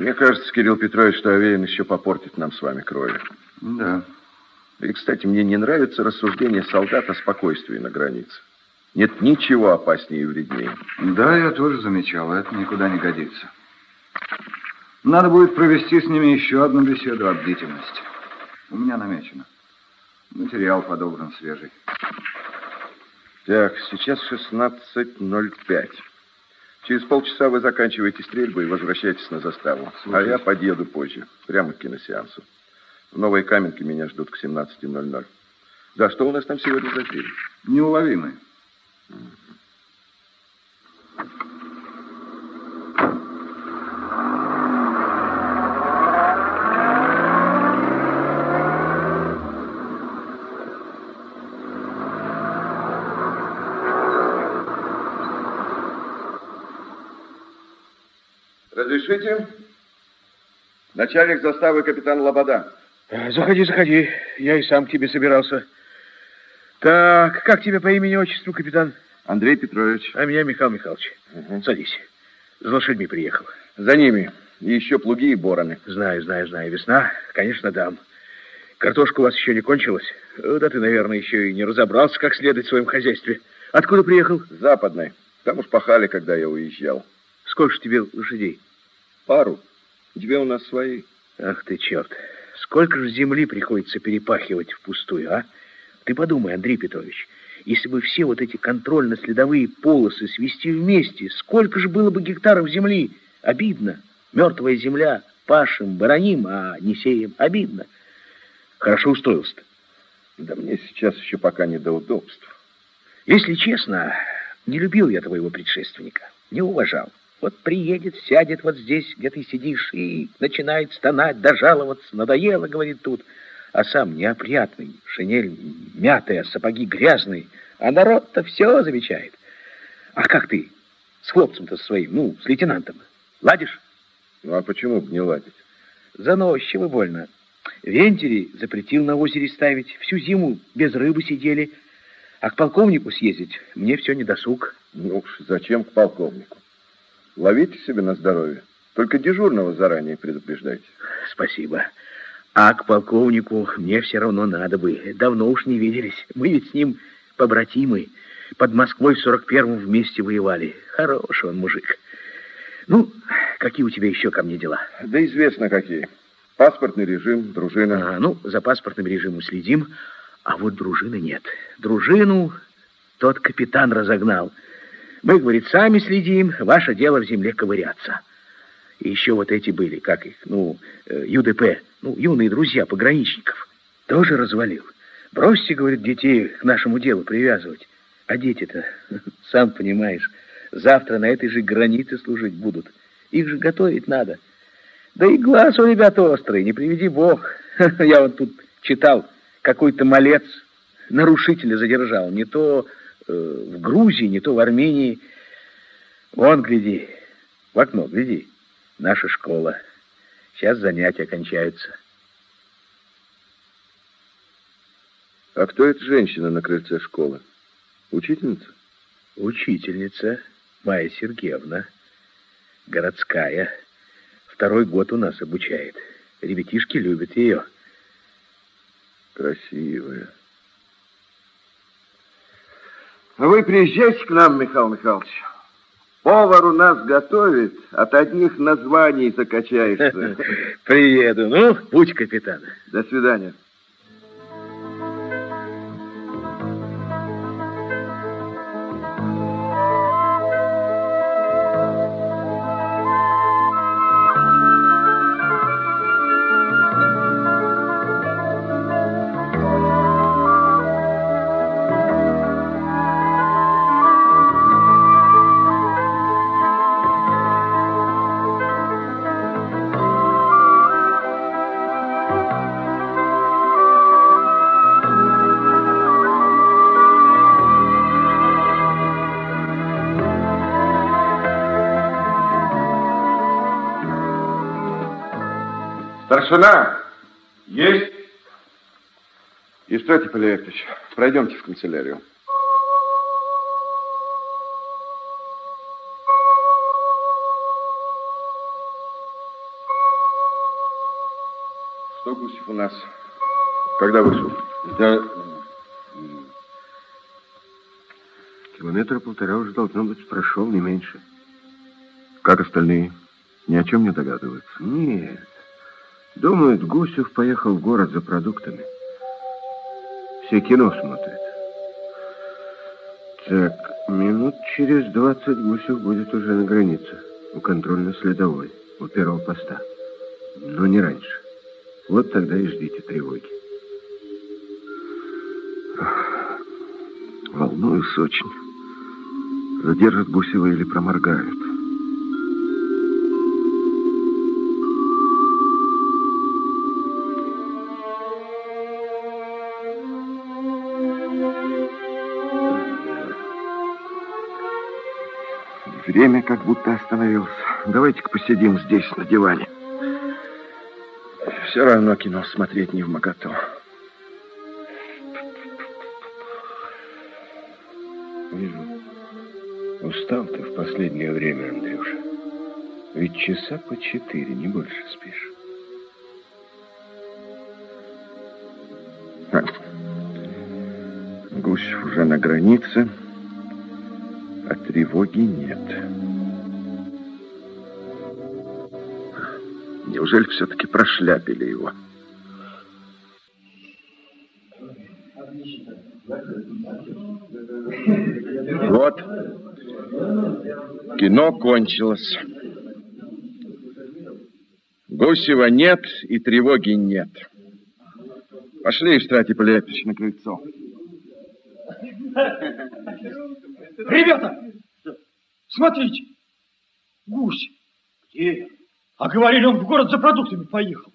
Мне кажется, Кирилл Петрович, что Аверин еще попортит нам с вами крови. Да. И, кстати, мне не нравится рассуждение солдат о спокойствии на границе. Нет ничего опаснее и вреднее. Да, я тоже замечал, это никуда не годится. Надо будет провести с ними еще одну беседу о бдительности. У меня намечено. Материал подобран свежий. Так, сейчас 16.05. Через полчаса вы заканчиваете стрельбу и возвращаетесь на заставу. Слушайте. А я подъеду позже, прямо к киносеансу. В Новой Каменке меня ждут к 17.00. Да, что у нас там сегодня за фильм? Неуловимый. Разрешите? Начальник заставы капитан Лобода. Заходи, заходи. Я и сам к тебе собирался. Так, как тебе по имени-отчеству, капитан? Андрей Петрович. А меня Михаил Михайлович. Угу. Садись. С лошадьми приехал. За ними. И еще плуги и бороны. Знаю, знаю, знаю. Весна, конечно, дам. Картошка у вас еще не кончилась? Да ты, наверное, еще и не разобрался, как следовать в своем хозяйстве. Откуда приехал? Западной. Там уж пахали, когда я уезжал. Сколько же тебе лошадей? Пару. Тебе у нас свои. Ах ты, черт. Сколько же земли приходится перепахивать впустую, а? Ты подумай, Андрей Петрович, если бы все вот эти контрольно-следовые полосы свести вместе, сколько же было бы гектаров земли? Обидно. Мертвая земля, пашем, бароним, а не сеем. Обидно. Хорошо устроился-то. Да мне сейчас еще пока не до удобств. Если честно, не любил я твоего предшественника, не уважал. Вот приедет, сядет вот здесь, где ты сидишь, и начинает стонать, дожаловаться. Надоело, говорит тут а сам неопрятный, шинель мятая, сапоги грязные, а народ-то все замечает. А как ты с хлопцем-то своим, ну, с лейтенантом? Ладишь? Ну, а почему бы не ладить? Заносчиво больно. Вентили запретил на озере ставить, всю зиму без рыбы сидели, а к полковнику съездить мне все не досуг. Ну уж зачем к полковнику? Ловите себе на здоровье. Только дежурного заранее предупреждайте. Спасибо. А к полковнику мне все равно надо бы. Давно уж не виделись. Мы ведь с ним побратимы. Под Москвой в сорок первом вместе воевали. Хороший он мужик. Ну, какие у тебя еще ко мне дела? Да известно какие. Паспортный режим, дружина. А, ну, за паспортным режимом следим, а вот дружины нет. Дружину тот капитан разогнал. Мы, говорит, сами следим, ваше дело в земле ковыряться. И еще вот эти были, как их, ну, э, ЮДП, ну, юные друзья пограничников. Тоже развалил. Бросьте, говорит, детей к нашему делу привязывать. А дети-то, сам понимаешь, завтра на этой же границе служить будут. Их же готовить надо. Да и глаз у ребят острый, не приведи бог. Я вот тут читал, какой-то малец нарушителя задержал. Не то в Грузии, не то в Армении. Вон, гляди, в окно, гляди наша школа. Сейчас занятия кончаются. А кто эта женщина на крыльце школы? Учительница? Учительница Майя Сергеевна. Городская. Второй год у нас обучает. Ребятишки любят ее. Красивая. А вы приезжайте к нам, Михаил Михайлович. Повар у нас готовит, от одних названий закачаешься. Приеду. Ну, будь капитан. До свидания. Старшина! Есть! Евстратий Полиевич, пройдемте в канцелярию. Что Гусев у нас? Когда вышел? Да... Километра полтора уже, должно быть, прошел, не меньше. Как остальные? Ни о чем не догадываются? Нет. Думают, Гусев поехал в город за продуктами. Все кино смотрят. Так, минут через двадцать Гусев будет уже на границе. У контрольно-следовой, у первого поста. Но не раньше. Вот тогда и ждите тревоги. Волнуюсь очень. Задержат Гусева или проморгают. Время как будто остановилось. Давайте-ка посидим здесь, на диване. Все равно кино смотреть не в моготу. Вижу. Устал ты в последнее время, Андрюша. Ведь часа по четыре, не больше спишь. Гусев уже на границе, а тревоги нет. Неужели все-таки прошляпили его? Вот. Кино кончилось. Гусева нет и тревоги нет. Пошли, Евстратий Полиэтович, на крыльцо. Ребята, смотрите, гусь. Где? А говорили, он в город за продуктами поехал.